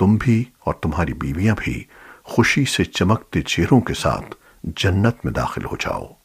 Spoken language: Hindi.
तुम भी और तुम्हारी बीवियाँ भी खुशी से चमकते चेहरों के साथ जन्नत में दाखिल हो जाओ।